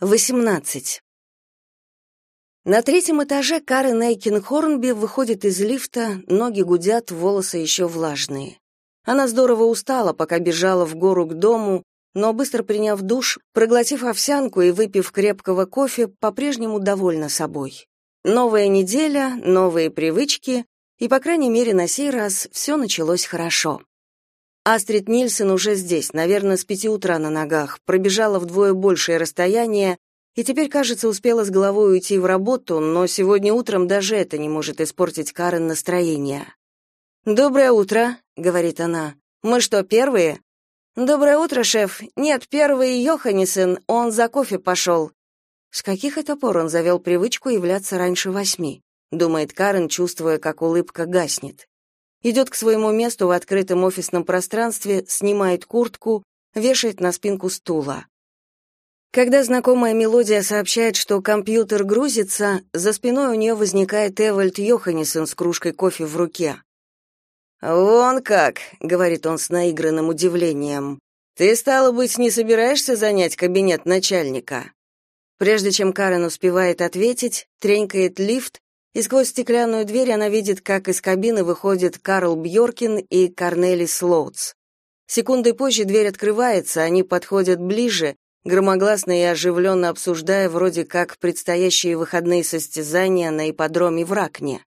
18. На третьем этаже Карен Эйкин Хорнби выходит из лифта, ноги гудят, волосы еще влажные. Она здорово устала, пока бежала в гору к дому, но быстро приняв душ, проглотив овсянку и выпив крепкого кофе, по-прежнему довольна собой. Новая неделя, новые привычки, и, по крайней мере, на сей раз все началось хорошо. Астрид Нильсон уже здесь, наверное, с пяти утра на ногах, пробежала вдвое большее расстояние и теперь, кажется, успела с головой уйти в работу, но сегодня утром даже это не может испортить Карен настроение. «Доброе утро», — говорит она. «Мы что, первые?» «Доброе утро, шеф. Нет, первый Йоханнесен, он за кофе пошел». С каких это пор он завел привычку являться раньше восьми? Думает Карен, чувствуя, как улыбка гаснет идет к своему месту в открытом офисном пространстве, снимает куртку, вешает на спинку стула. Когда знакомая мелодия сообщает, что компьютер грузится, за спиной у нее возникает Эвальд Йоханнесен с кружкой кофе в руке. «Вон как», — говорит он с наигранным удивлением. «Ты, стало быть, не собираешься занять кабинет начальника?» Прежде чем Карен успевает ответить, тренькает лифт, и сквозь стеклянную дверь она видит, как из кабины выходят Карл Бьоркин и Корнели Слоутс. Секунды позже дверь открывается, они подходят ближе, громогласно и оживленно обсуждая вроде как предстоящие выходные состязания на ипподроме в Ракне.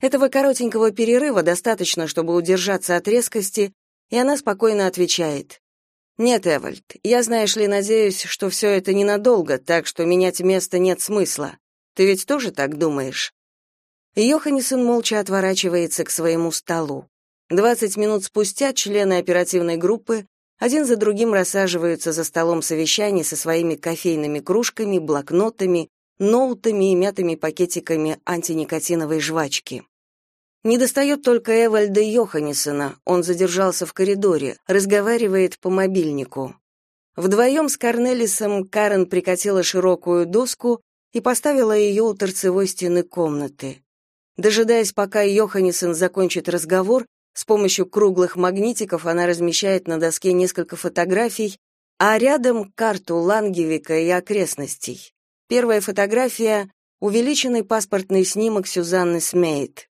Этого коротенького перерыва достаточно, чтобы удержаться от резкости, и она спокойно отвечает. «Нет, Эвальд, я, знаешь ли, надеюсь, что все это ненадолго, так что менять место нет смысла. Ты ведь тоже так думаешь?» Йоханнесен молча отворачивается к своему столу. Двадцать минут спустя члены оперативной группы один за другим рассаживаются за столом совещаний со своими кофейными кружками, блокнотами, ноутами и мятыми пакетиками антиникотиновой жвачки. Недостает только Эвальда Йоханнесена, он задержался в коридоре, разговаривает по мобильнику. Вдвоем с Корнелисом Карен прикатила широкую доску и поставила ее у торцевой стены комнаты. Дожидаясь, пока Йоханнесен закончит разговор, с помощью круглых магнитиков она размещает на доске несколько фотографий, а рядом карту Лангевика и окрестностей. Первая фотография — увеличенный паспортный снимок Сюзанны Смейт.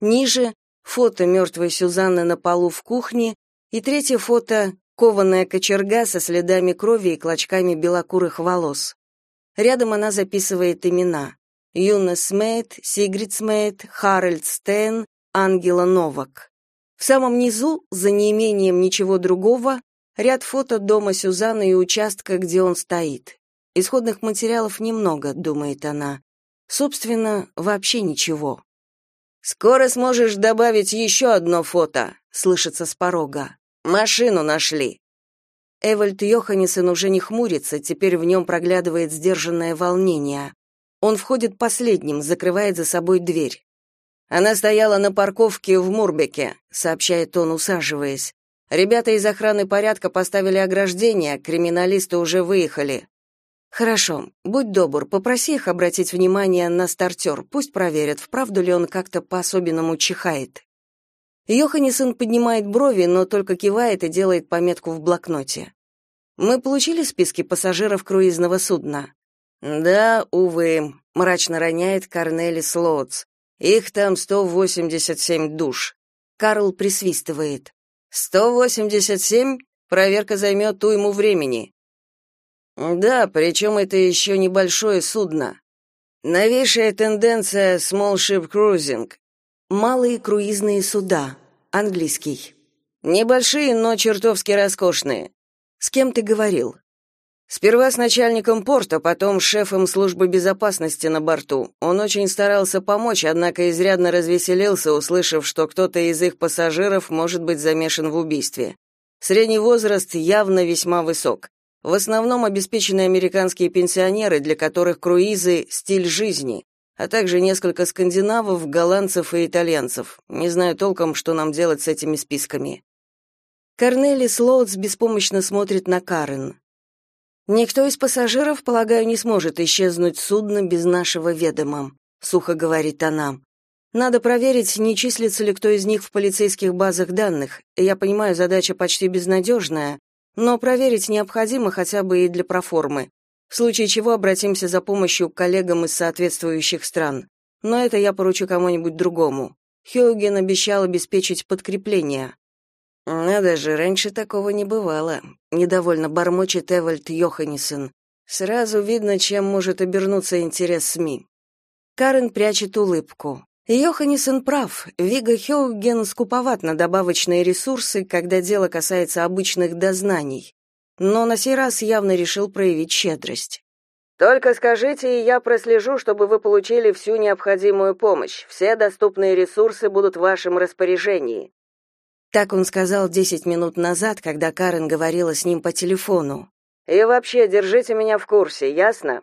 Ниже — фото мертвой Сюзанны на полу в кухне, и третье фото — кованая кочерга со следами крови и клочками белокурых волос. Рядом она записывает имена. Юна Смейт, Сигрид Смейт, Харальд Стен, Ангела Новак. В самом низу, за неимением ничего другого, ряд фото дома Сюзанны и участка, где он стоит. Исходных материалов немного, думает она. Собственно, вообще ничего. «Скоро сможешь добавить еще одно фото», — слышится с порога. «Машину нашли». Эвальд Йоханнесен уже не хмурится, теперь в нем проглядывает сдержанное волнение. Он входит последним, закрывает за собой дверь. Она стояла на парковке в Мурбеке, сообщает он, усаживаясь. Ребята из охраны порядка поставили ограждение, криминалисты уже выехали. Хорошо, будь добр, попроси их обратить внимание на стартер, пусть проверят, вправду ли он как-то по-особенному чихает. Йоханнесен поднимает брови, но только кивает и делает пометку в блокноте. Мы получили списки пассажиров круизного судна. Да, увы, мрачно роняет Корнели Слоутс. Их там 187 душ. Карл присвистывает. 187? Проверка займет уйму времени. Да, причем это еще небольшое судно. Новейшая тенденция small ship cruising. Малые круизные суда. Английский. Небольшие, но чертовски роскошные. С кем ты говорил? Сперва с начальником порта, потом с шефом службы безопасности на борту. Он очень старался помочь, однако изрядно развеселился, услышав, что кто-то из их пассажиров может быть замешан в убийстве. Средний возраст явно весьма высок. В основном обеспеченные американские пенсионеры, для которых круизы — стиль жизни, а также несколько скандинавов, голландцев и итальянцев. Не знаю толком, что нам делать с этими списками. Корнели Слоутс беспомощно смотрит на Карен. Никто из пассажиров, полагаю, не сможет исчезнуть с судна без нашего ведома, сухо говорит она. Надо проверить, не числится ли кто из них в полицейских базах данных. Я понимаю, задача почти безнадежная, но проверить необходимо хотя бы и для проформы. В случае чего обратимся за помощью к коллегам из соответствующих стран. Но это я поручу кому-нибудь другому. Хьюген обещал обеспечить подкрепление. Надо же, раньше такого не бывало. Недовольно бормочет Эвальд Йоханнесен. Сразу видно, чем может обернуться интерес СМИ. Карен прячет улыбку. Йоханнесен прав. Вига Хеуген скуповат на добавочные ресурсы, когда дело касается обычных дознаний. Но на сей раз явно решил проявить щедрость. Только скажите, и я прослежу, чтобы вы получили всю необходимую помощь. Все доступные ресурсы будут в вашем распоряжении. Так он сказал десять минут назад, когда Карен говорила с ним по телефону. И вообще, держите меня в курсе, ясно?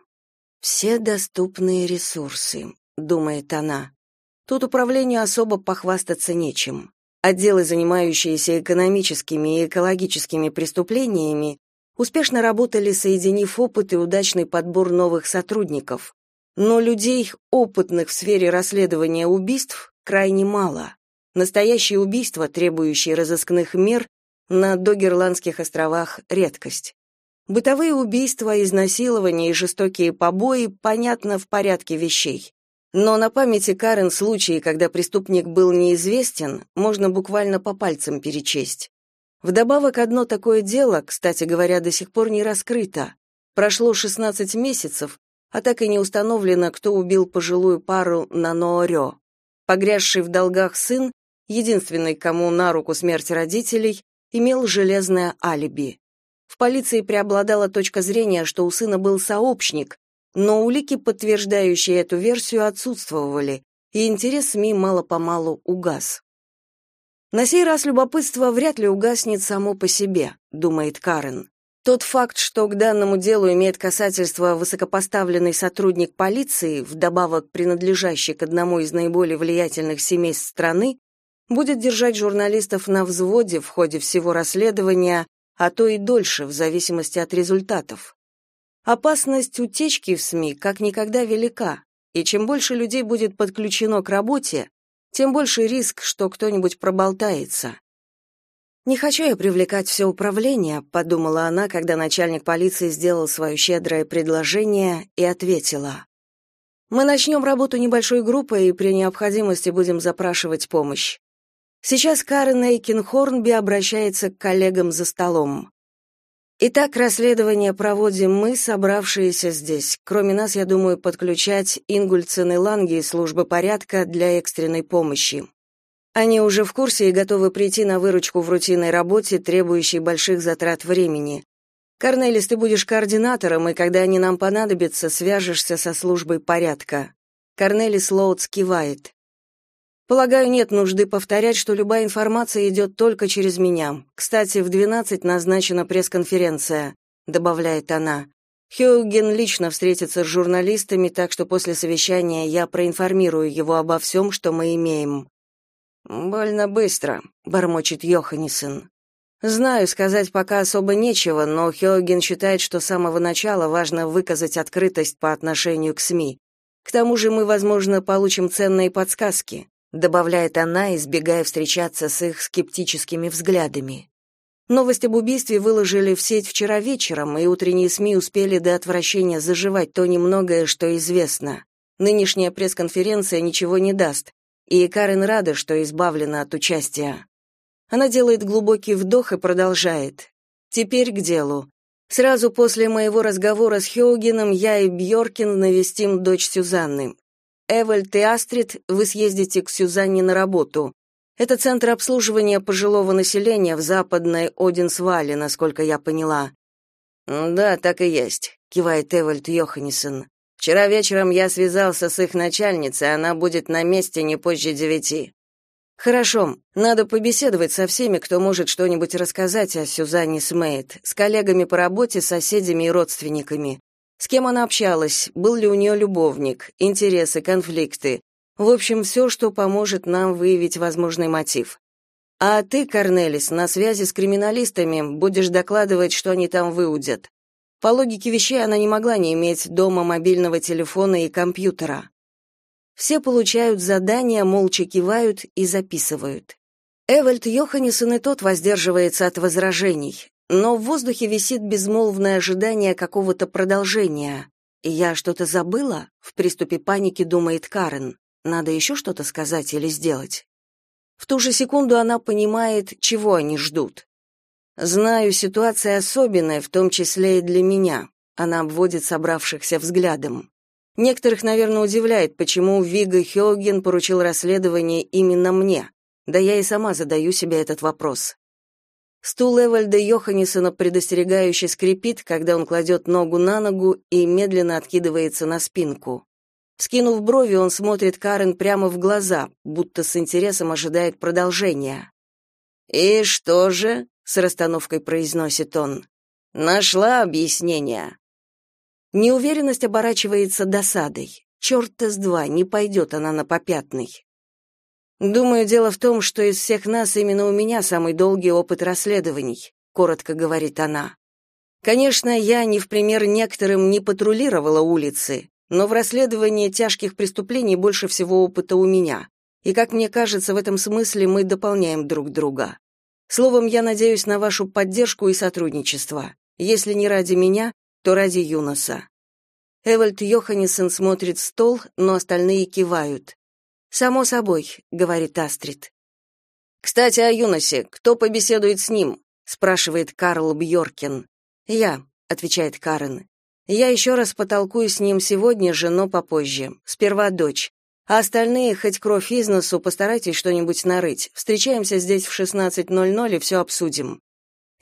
Все доступные ресурсы, думает она. Тут управлению особо похвастаться нечем. Отделы, занимающиеся экономическими и экологическими преступлениями, успешно работали, соединив опыт и удачный подбор новых сотрудников. Но людей, опытных в сфере расследования убийств, крайне мало. Настоящие убийства, требующие разыскных мер, на Догерландских островах редкость. Бытовые убийства, изнасилования и жестокие побои понятно в порядке вещей. Но на памяти Карен случаи, когда преступник был неизвестен, можно буквально по пальцам перечесть. Вдобавок одно такое дело, кстати говоря, до сих пор не раскрыто. Прошло 16 месяцев, а так и не установлено, кто убил пожилую пару на Ноорё. Погрязший в долгах сын, единственный, кому на руку смерть родителей, имел железное алиби. В полиции преобладала точка зрения, что у сына был сообщник, но улики, подтверждающие эту версию, отсутствовали, и интерес СМИ мало-помалу угас. На сей раз любопытство вряд ли угаснет само по себе, думает Карен. Тот факт, что к данному делу имеет касательство высокопоставленный сотрудник полиции, вдобавок принадлежащий к одному из наиболее влиятельных семейств страны, будет держать журналистов на взводе в ходе всего расследования, а то и дольше, в зависимости от результатов. Опасность утечки в СМИ как никогда велика, и чем больше людей будет подключено к работе, тем больше риск, что кто-нибудь проболтается. «Не хочу я привлекать все управление», — подумала она, когда начальник полиции сделал свое щедрое предложение и ответила. «Мы начнем работу небольшой группой и при необходимости будем запрашивать помощь. Сейчас Карен Эйкин Хорнби обращается к коллегам за столом. Итак, расследование проводим мы, собравшиеся здесь. Кроме нас, я думаю, подключать Ингульцен и Ланги из службы порядка для экстренной помощи. Они уже в курсе и готовы прийти на выручку в рутинной работе, требующей больших затрат времени. Корнелис, ты будешь координатором, и когда они нам понадобятся, свяжешься со службой порядка. Корнелис Лоутс кивает. Полагаю, нет нужды повторять, что любая информация идет только через меня. Кстати, в 12 назначена пресс-конференция, добавляет она. Хьюген лично встретится с журналистами, так что после совещания я проинформирую его обо всем, что мы имеем. Больно быстро, бормочет Йоханнесен. Знаю, сказать пока особо нечего, но Хьюген считает, что с самого начала важно выказать открытость по отношению к СМИ. К тому же мы, возможно, получим ценные подсказки добавляет она, избегая встречаться с их скептическими взглядами. Новость об убийстве выложили в сеть вчера вечером, и утренние СМИ успели до отвращения заживать то немногое, что известно. Нынешняя пресс-конференция ничего не даст, и Карен рада, что избавлена от участия. Она делает глубокий вдох и продолжает. Теперь к делу. Сразу после моего разговора с Хеогеном я и Бьоркин навестим дочь Сюзанны. Эвальд и Астрид, вы съездите к Сюзанне на работу. Это центр обслуживания пожилого населения в западной Одинсвале, насколько я поняла. Да, так и есть, кивает Эвальд Йоханнесен. Вчера вечером я связался с их начальницей, она будет на месте не позже девяти. Хорошо, надо побеседовать со всеми, кто может что-нибудь рассказать о Сюзанне Смейт, с коллегами по работе, соседями и родственниками. С кем она общалась, был ли у нее любовник, интересы, конфликты. В общем, все, что поможет нам выявить возможный мотив. А ты, Корнелис, на связи с криминалистами, будешь докладывать, что они там выудят. По логике вещей она не могла не иметь дома мобильного телефона и компьютера. Все получают задания, молча кивают и записывают. Эвальд Йоханнесен и тот воздерживается от возражений. Но в воздухе висит безмолвное ожидание какого-то продолжения. «Я что-то забыла?» — в приступе паники думает Карен. «Надо еще что-то сказать или сделать?» В ту же секунду она понимает, чего они ждут. «Знаю, ситуация особенная, в том числе и для меня», — она обводит собравшихся взглядом. Некоторых, наверное, удивляет, почему Вига Хёген поручил расследование именно мне. Да я и сама задаю себе этот вопрос. Стул Эвальда Йоханнесона предостерегающе скрипит, когда он кладет ногу на ногу и медленно откидывается на спинку. Скинув брови, он смотрит Карен прямо в глаза, будто с интересом ожидает продолжения. «И что же?» — с расстановкой произносит он. «Нашла объяснение». Неуверенность оборачивается досадой. Черт-то с два, не пойдет она на попятный. Думаю, дело в том, что из всех нас именно у меня самый долгий опыт расследований, коротко говорит она. Конечно, я не в пример некоторым не патрулировала улицы, но в расследовании тяжких преступлений больше всего опыта у меня. И как мне кажется, в этом смысле мы дополняем друг друга. Словом, я надеюсь на вашу поддержку и сотрудничество. Если не ради меня, то ради Юноса. Эвальд Йоханнесен смотрит в стол, но остальные кивают. Само собой, говорит Астрид. Кстати, о Юносе. Кто побеседует с ним? спрашивает Карл Бьоркин. Я, отвечает Карен. Я еще раз потолкую с ним сегодня же, но попозже. Сперва дочь. А остальные, хоть кровь из носу, постарайтесь что-нибудь нарыть. Встречаемся здесь в 16:00 и все обсудим.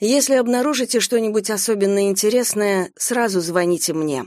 Если обнаружите что-нибудь особенно интересное, сразу звоните мне.